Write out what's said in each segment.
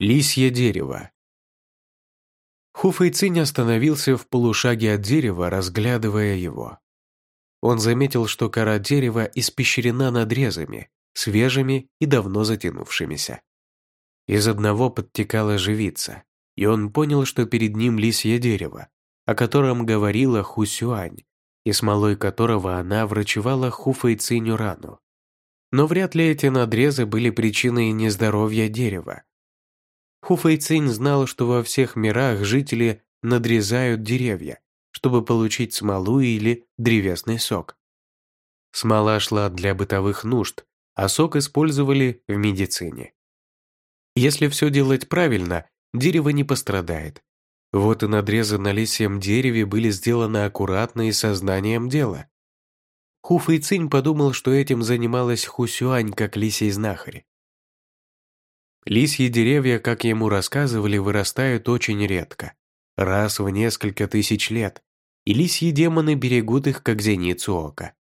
Лисье дерево. Хуфэйцинь остановился в полушаге от дерева, разглядывая его. Он заметил, что кора дерева испещрена надрезами, свежими и давно затянувшимися. Из одного подтекала живица, и он понял, что перед ним лисье дерево, о котором говорила Хусюань, и смолой которого она врачевала Хуфэйциню рану. Но вряд ли эти надрезы были причиной нездоровья дерева, Хуфэйцинь знал, что во всех мирах жители надрезают деревья, чтобы получить смолу или древесный сок. Смола шла для бытовых нужд, а сок использовали в медицине. Если все делать правильно, дерево не пострадает. Вот и надрезы на лисьем дереве были сделаны аккуратно и сознанием дела. Ху подумал, что этим занималась Хусюань как лисий знахарь. Лисьи деревья, как ему рассказывали, вырастают очень редко, раз в несколько тысяч лет, и лисьи демоны берегут их, как зеницу ока.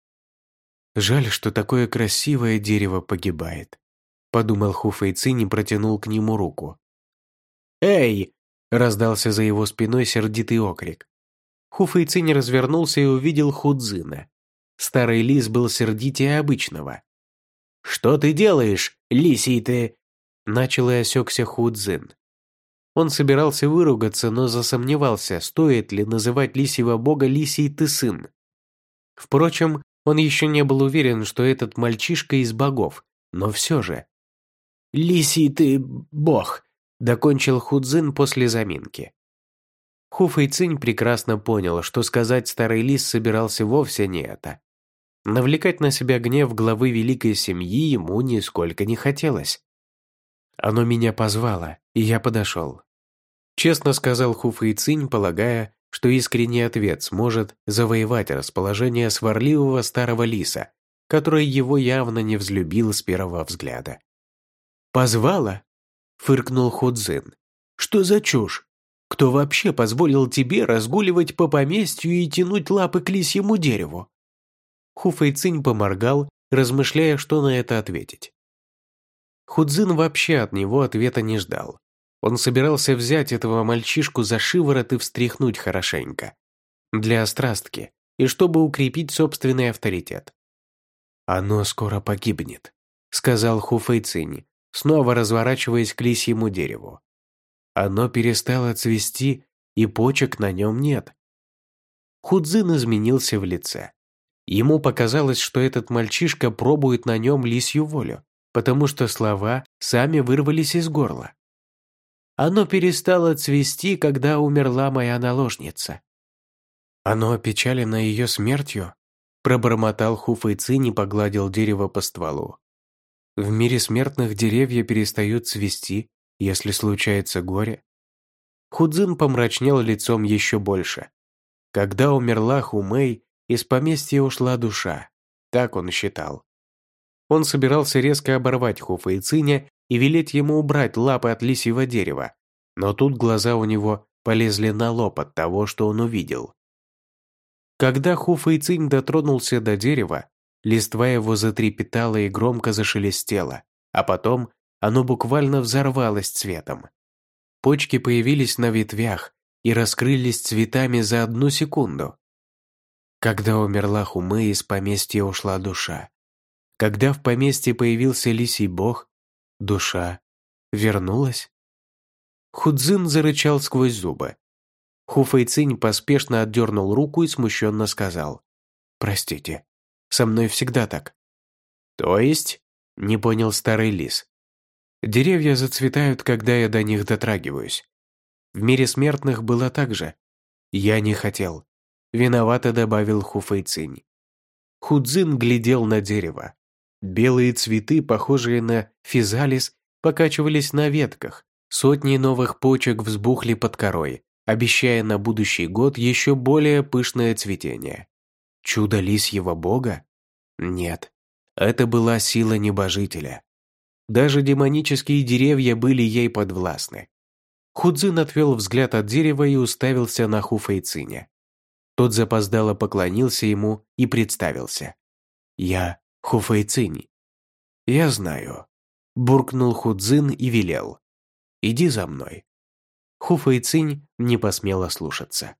«Жаль, что такое красивое дерево погибает», — подумал Хуфейцин и протянул к нему руку. «Эй!» — раздался за его спиной сердитый окрик. Хуфейцин развернулся и увидел Худзина. Старый лис был сердитее обычного. «Что ты делаешь, лисий ты?» Начал и осекся Худзин. Он собирался выругаться, но засомневался, стоит ли называть лисьего бога лисий ты сын. Впрочем, он еще не был уверен, что этот мальчишка из богов, но все же. «Лисий ты бог», — докончил Худзин после заминки. Ху Фэйцинь прекрасно понял, что сказать старый лис собирался вовсе не это. Навлекать на себя гнев главы великой семьи ему нисколько не хотелось. Оно меня позвало, и я подошел. Честно сказал Хуфа и Цинь, полагая, что искренний ответ сможет завоевать расположение сварливого старого лиса, который его явно не взлюбил с первого взгляда. «Позвала?» — фыркнул Худзин. «Что за чушь? Кто вообще позволил тебе разгуливать по поместью и тянуть лапы к лисьему дереву?» Хуфэй Цинь поморгал, размышляя, что на это ответить. Худзин вообще от него ответа не ждал. Он собирался взять этого мальчишку за шиворот и встряхнуть хорошенько. Для острастки и чтобы укрепить собственный авторитет. «Оно скоро погибнет», — сказал Хуфэйцинь, снова разворачиваясь к лисьему дереву. «Оно перестало цвести, и почек на нем нет». Худзин изменился в лице. Ему показалось, что этот мальчишка пробует на нем лисью волю потому что слова сами вырвались из горла. Оно перестало цвести, когда умерла моя наложница. Оно опечалено ее смертью, пробормотал Хуфэйцин и погладил дерево по стволу. В мире смертных деревья перестают цвести, если случается горе. Худзин помрачнел лицом еще больше. Когда умерла Хумэй, из поместья ушла душа. Так он считал. Он собирался резко оборвать Хуфа и Циня и велеть ему убрать лапы от лисьего дерева, но тут глаза у него полезли на лоб от того, что он увидел. Когда Хуфа и Цинь дотронулся до дерева, листва его затрепетала и громко зашелестела, а потом оно буквально взорвалось цветом. Почки появились на ветвях и раскрылись цветами за одну секунду. Когда умерла Хумы, из поместья ушла душа. Когда в поместье появился лисий бог, душа вернулась. Худзин зарычал сквозь зубы. Хуфэйцинь поспешно отдернул руку и смущенно сказал. «Простите, со мной всегда так». «То есть?» — не понял старый лис. «Деревья зацветают, когда я до них дотрагиваюсь. В мире смертных было так же. Я не хотел». Виновато добавил Хуфэйцинь. Худзин глядел на дерево. Белые цветы, похожие на физалис, покачивались на ветках. Сотни новых почек взбухли под корой, обещая на будущий год еще более пышное цветение. Чудо лисьего бога? Нет, это была сила небожителя. Даже демонические деревья были ей подвластны. Худзин отвел взгляд от дерева и уставился на Хуфэйциня. Тот запоздало поклонился ему и представился. «Я Хуфэйцинь. «Я знаю», – буркнул Худзин и велел. Иди за мной». Хуфа и Цинь не посмела слушаться.